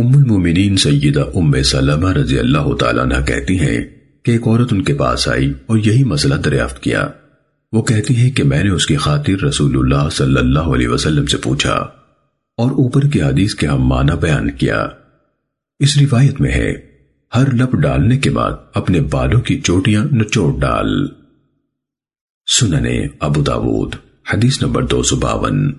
ام المومنین سیدہ ام سلمہ رضی اللہ تعالیٰ عنہ کہتی ہیں کہ ایک عورت ان کے پاس آئی اور یہی مسئلہ دریافت کیا۔ وہ کہتی ہے کہ میں نے اس کی خاطر رسول اللہ صلی اللہ علیہ وسلم سے پوچھا اور اوپر کی حدیث کے ہم معنی بیان کیا۔ اس روایت میں ہے، ہر لب ڈالنے کے بعد اپنے بالوں کی چوٹیاں نچوڑ ڈال۔ سننے ابو داود، حدیث نمبر دو سو باون۔